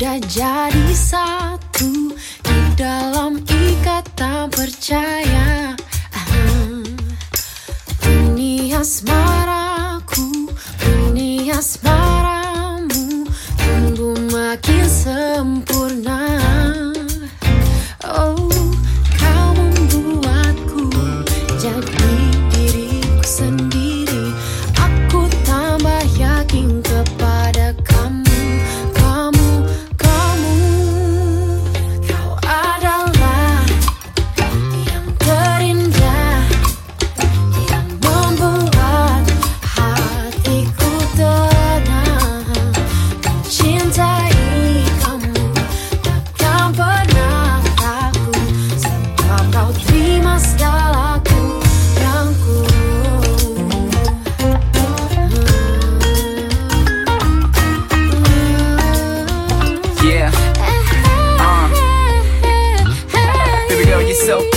sudah jadi satu di dalam ikatan percaya. Ini asmaraku, ini asmaramu tumbuh makin sempurna. Oh, kau membuatku jadi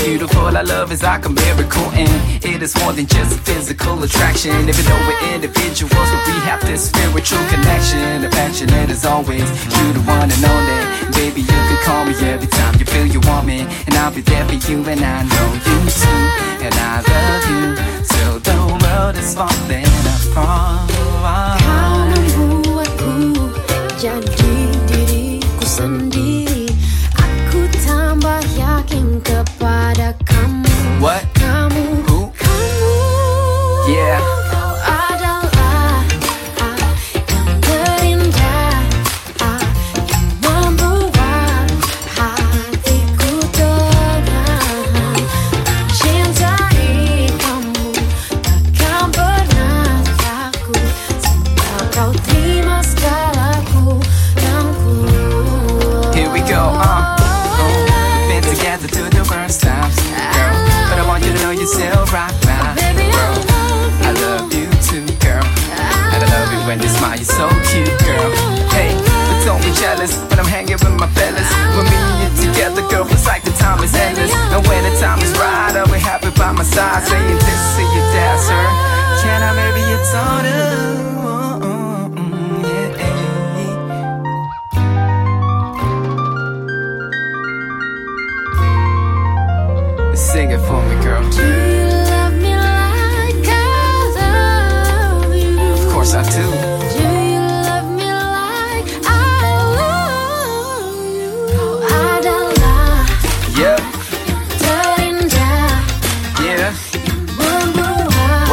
beautiful. Our love is like a miracle, and it is more than just physical attraction. Even though we're individuals, but we have this spiritual connection. Affectionate that is always, you the one and only. Baby, you can call me every time you feel you want me, and I'll be there for you, and I know you too, and I love you. Till the world is falling apart. Kau membuatku jadi diriku sendiri. What? Kamu, Who? kamu. Yeah. Right now, Baby, I love I you. love you too, girl. And I love it when you smile, you're so cute, girl. Hey, but don't be jealous when I'm hanging with my fellas. When me and you together, girl, it's like the time is endless. And when the time is right, I'll be happy by my side, saying this to your dad, sir. Can I marry your daughter?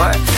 what?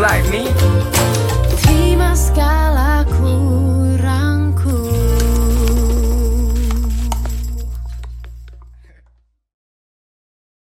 like me?